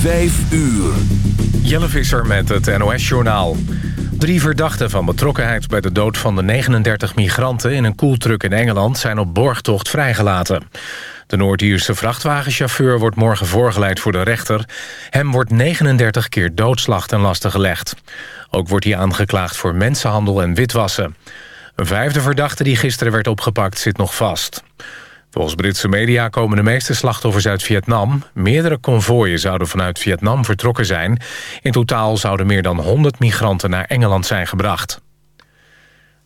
Vijf uur. Jelle Visser met het NOS-journaal. Drie verdachten van betrokkenheid bij de dood van de 39 migranten... in een koeltruck in Engeland zijn op borgtocht vrijgelaten. De Noord-Ierse vrachtwagenchauffeur wordt morgen voorgeleid voor de rechter. Hem wordt 39 keer doodslag ten laste gelegd. Ook wordt hij aangeklaagd voor mensenhandel en witwassen. Een vijfde verdachte die gisteren werd opgepakt zit nog vast. Volgens Britse media komen de meeste slachtoffers uit Vietnam. Meerdere konvooien zouden vanuit Vietnam vertrokken zijn. In totaal zouden meer dan 100 migranten naar Engeland zijn gebracht.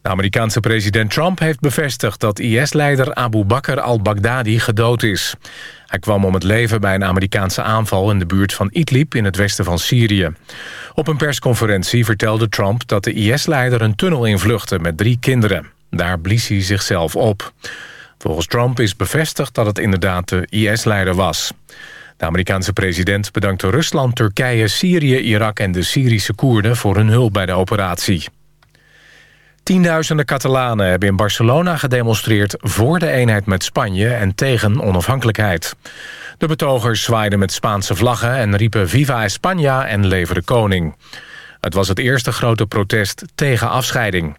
De Amerikaanse president Trump heeft bevestigd dat IS-leider Abu Bakr al-Baghdadi gedood is. Hij kwam om het leven bij een Amerikaanse aanval in de buurt van Idlib in het westen van Syrië. Op een persconferentie vertelde Trump dat de IS-leider een tunnel invluchtte met drie kinderen. Daar blies hij zichzelf op. Volgens Trump is bevestigd dat het inderdaad de IS-leider was. De Amerikaanse president bedankte Rusland, Turkije, Syrië, Irak en de Syrische Koerden voor hun hulp bij de operatie. Tienduizenden Catalanen hebben in Barcelona gedemonstreerd... voor de eenheid met Spanje en tegen onafhankelijkheid. De betogers zwaaiden met Spaanse vlaggen en riepen Viva España en Leven de Koning. Het was het eerste grote protest tegen afscheiding.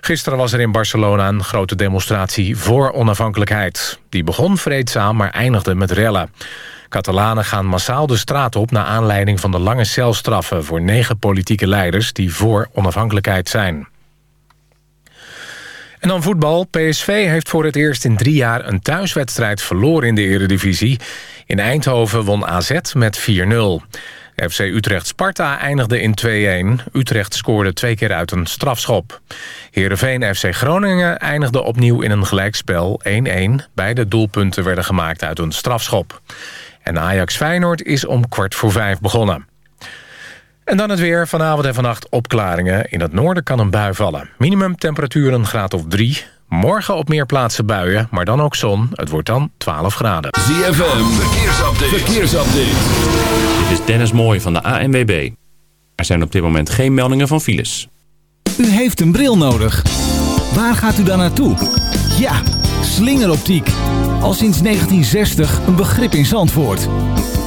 Gisteren was er in Barcelona een grote demonstratie voor onafhankelijkheid. Die begon vreedzaam, maar eindigde met rellen. Catalanen gaan massaal de straat op... naar aanleiding van de lange celstraffen voor negen politieke leiders... die voor onafhankelijkheid zijn. En dan voetbal. PSV heeft voor het eerst in drie jaar een thuiswedstrijd verloren in de eredivisie. In Eindhoven won AZ met 4-0. FC Utrecht-Sparta eindigde in 2-1. Utrecht scoorde twee keer uit een strafschop. Heerenveen FC Groningen eindigde opnieuw in een gelijkspel 1-1. Beide doelpunten werden gemaakt uit een strafschop. En Ajax Feyenoord is om kwart voor vijf begonnen. En dan het weer. Vanavond en vannacht opklaringen. In het noorden kan een bui vallen. Minimumtemperatuur een graad of 3. Morgen op meer plaatsen buien, maar dan ook zon. Het wordt dan 12 graden. ZFM, verkeersupdate. verkeersupdate. Dit is Dennis Mooij van de ANWB. Er zijn op dit moment geen meldingen van files. U heeft een bril nodig. Waar gaat u dan naartoe? Ja, slingeroptiek. Al sinds 1960 een begrip in Zandvoort.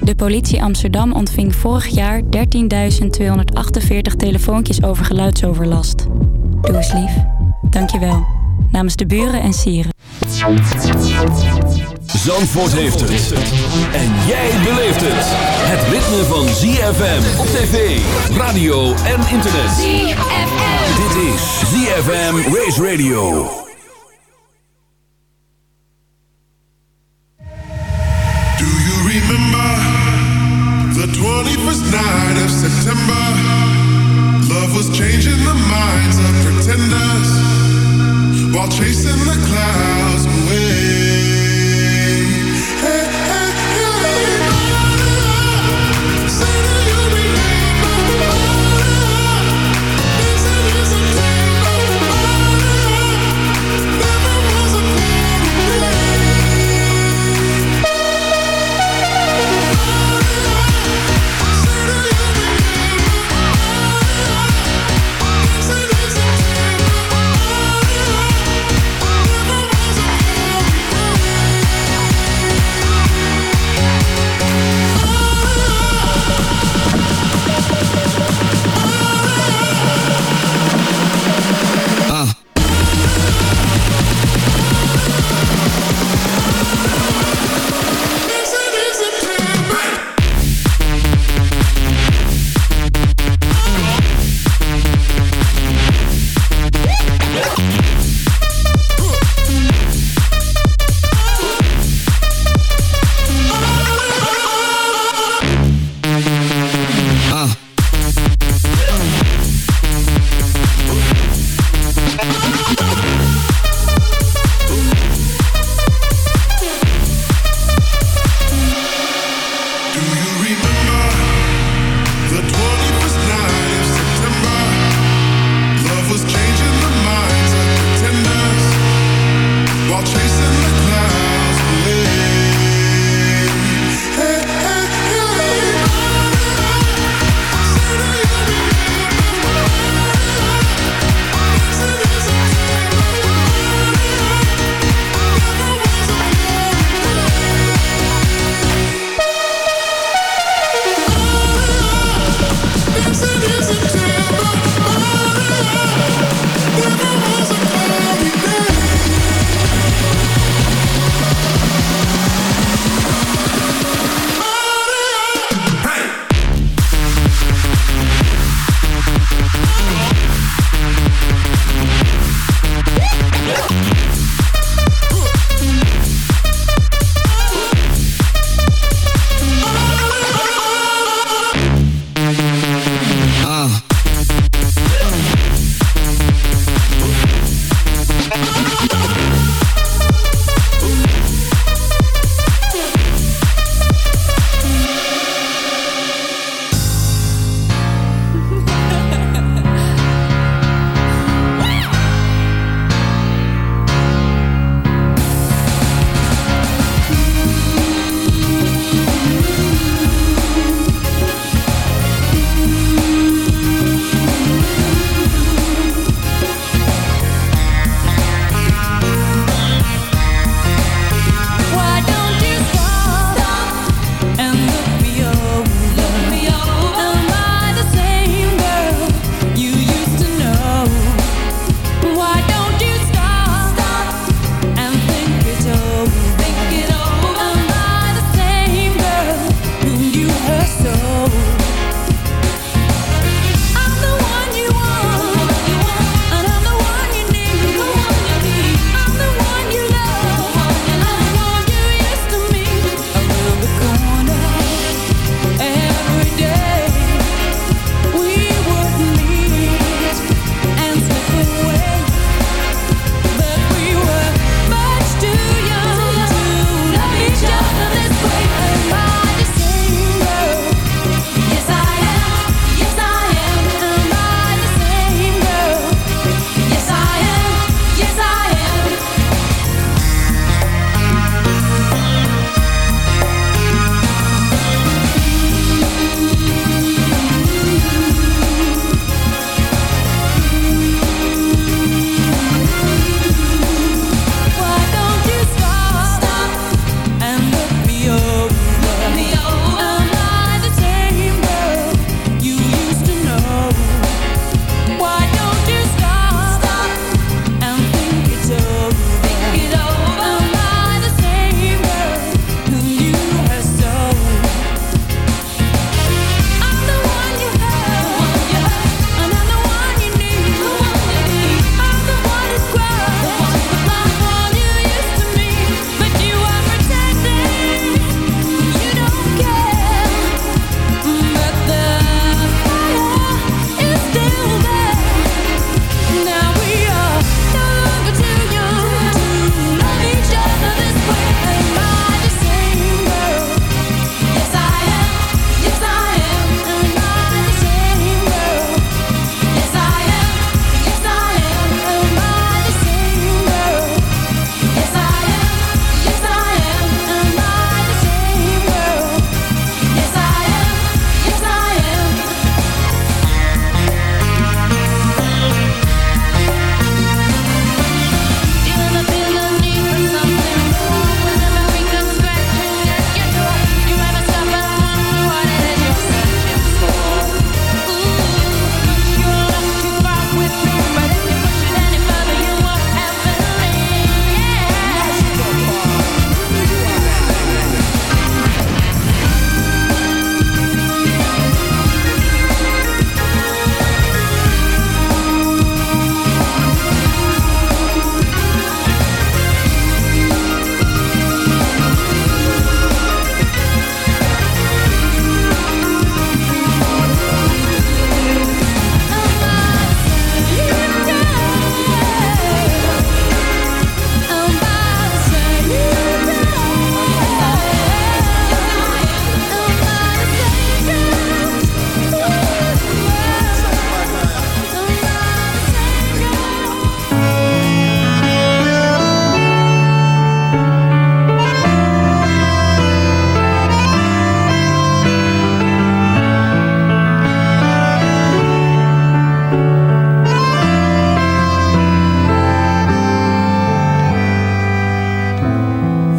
De politie Amsterdam ontving vorig jaar 13.248 telefoontjes over geluidsoverlast. Doe eens lief. Dankjewel. Namens de buren en sieren. Zandvoort heeft het. En jij beleeft het. Het ritme van ZFM op tv, radio en internet. ZFM. Dit is ZFM Race Radio. Night of September? Love was changing the minds of pretenders while chasing the clouds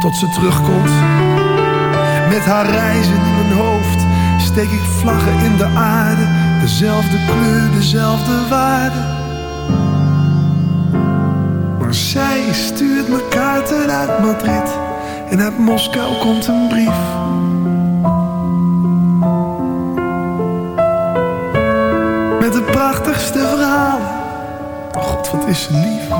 tot ze terugkomt. Met haar reizen in mijn hoofd steek ik vlaggen in de aarde, dezelfde kleur, dezelfde waarde. Maar zij stuurt me kaarten uit Madrid en uit Moskou komt een brief. Met de prachtigste verhalen. God, wat is ze lief.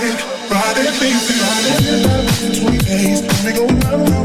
ride it, ride it, baby. Ride it, between days, let me go round.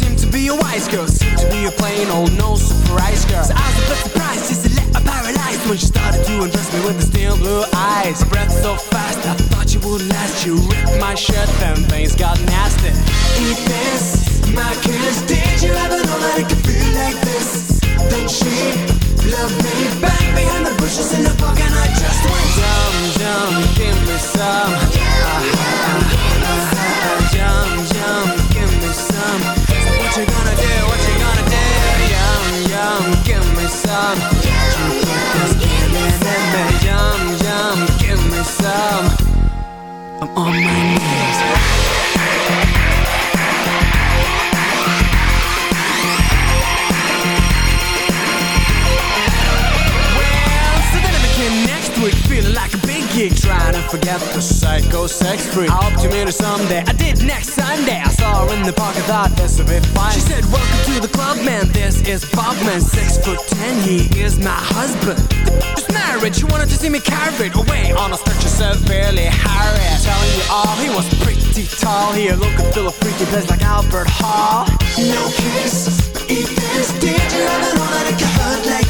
Seemed to be a wise girl, seemed to be a plain old no surprise girl. So I was a bit surprised, just a little paralyzed when she started to undress me with the steel blue eyes. Breath so fast, I thought you would last. You ripped my shirt, then things got nasty. Eat this, my kiss. Did you ever know that it could feel like this? Then she loved me back behind the bushes in the park, and I just went yum yum, give me some. Ah, ah, ah, ah, Yum yum, you gonna do? What you gonna do? Yum yum, give me some. You put this feeling in. Yum yum, give me some. I'm on my knees. Feeling like a gig, trying to forget the psycho sex freak. I hope to meet her someday. I did next Sunday. I saw her in the park. I thought this would be fine. She said, "Welcome to the club, man. This is Bob, man. Six foot ten. He is my husband. Just married. She wanted to see me carried away on a stretcher, severely harried. Telling you all, he was pretty tall. He looked and feel a freaky place like Albert Hall. No kiss, eat this. Did you ever know that could hurt like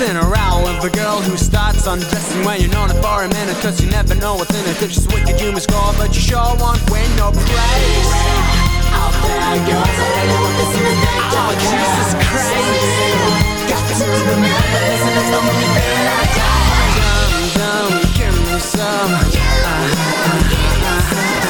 Start messing around with a girl who starts undressing when you're known her for a minute. Cause you never know what's in it. If she's wicked, you must score, but you sure won't win no praise. Out there goes a lady with this in the day. Oh, Jesus Christ. Got to remember this and it's the only thing I got. Yum, yum, give me some. Uh, uh, uh, uh,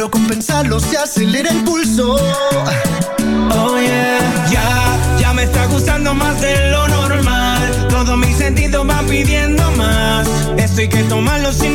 Solo con pensarlo se acelera el pulso. Oh yeah. Ya, ya me está gustando más de lo normal. Todos mis sentidos van pidiendo más. Esto hay que tomarlo sin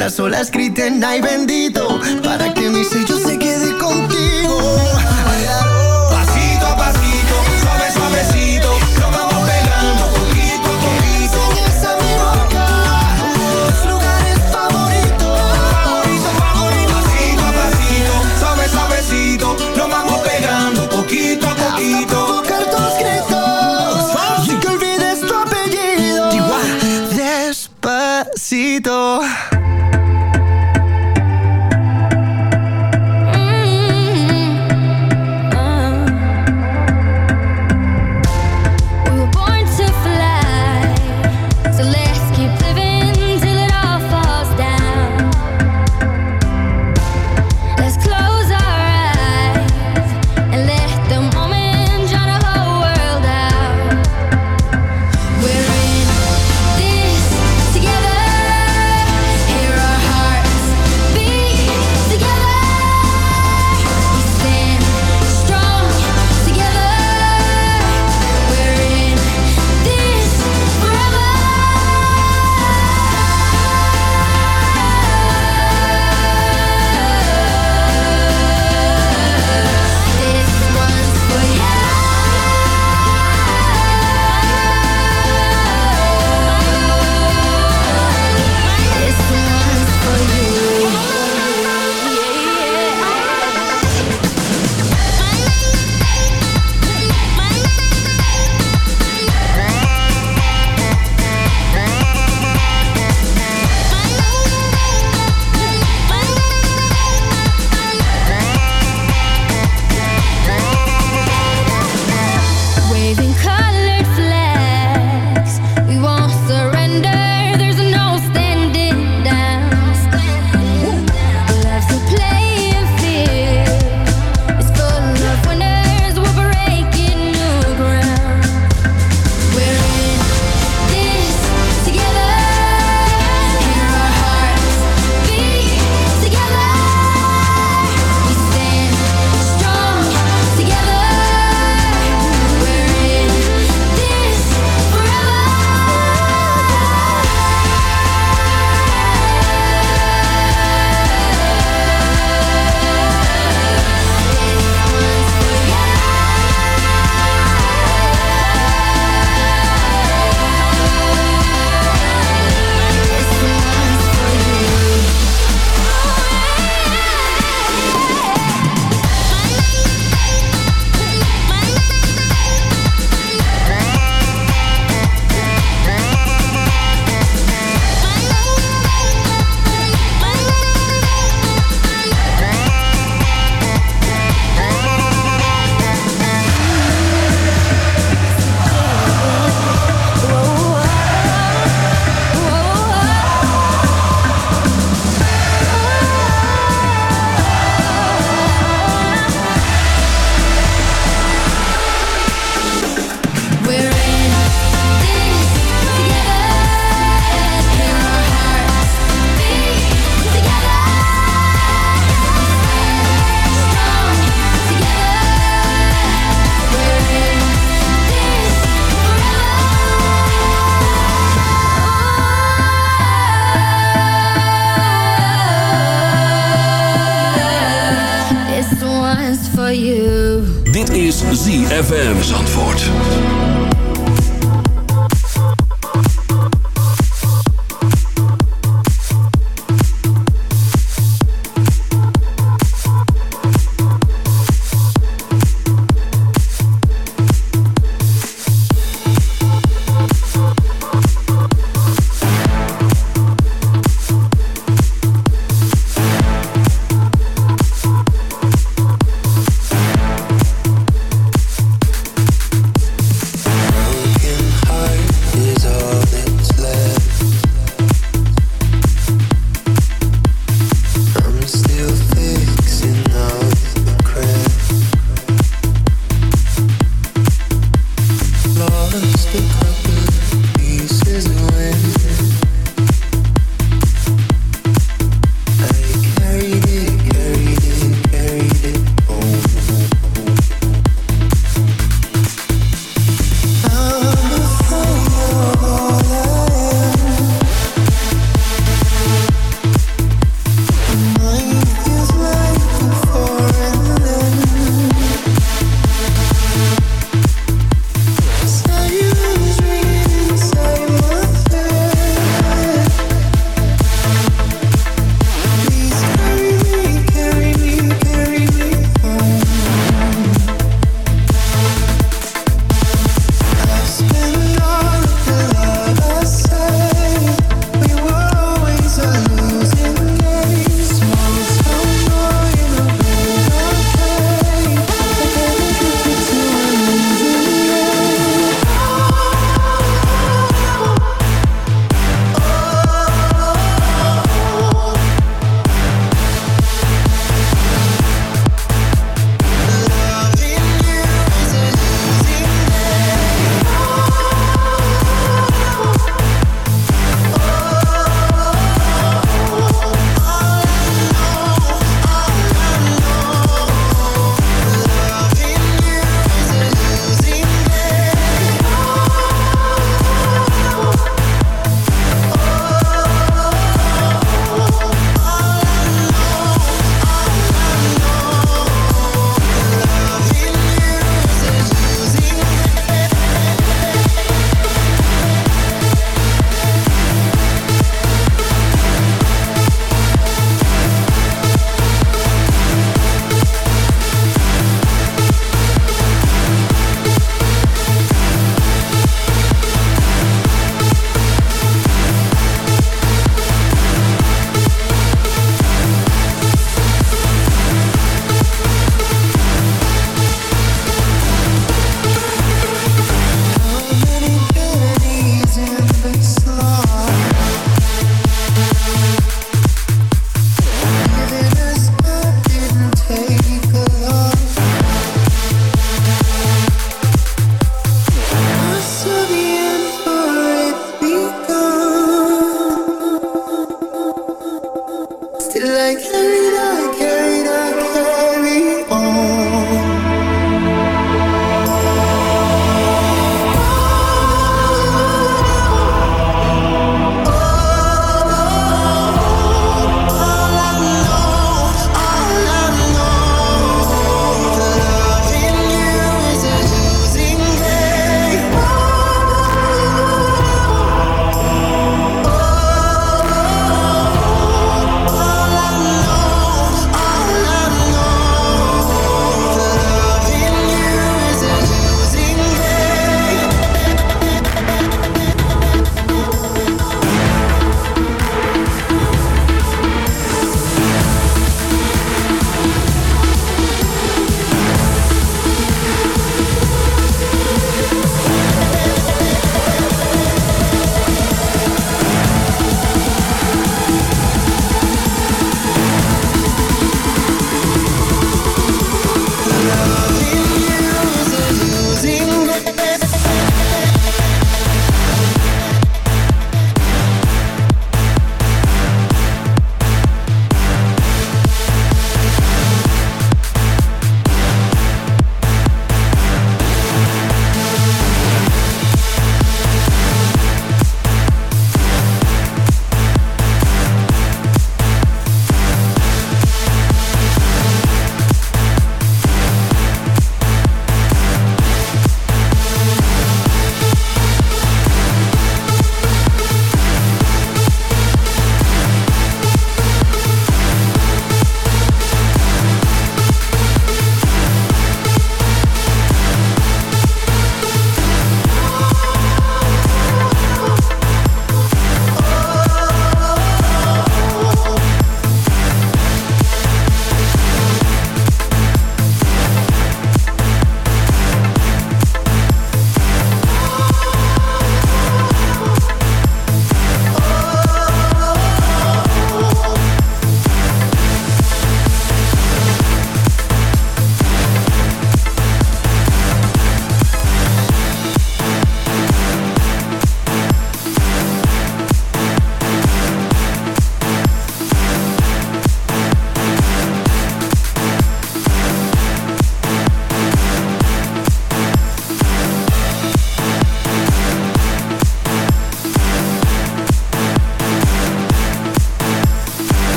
las olas griten, ay bendito.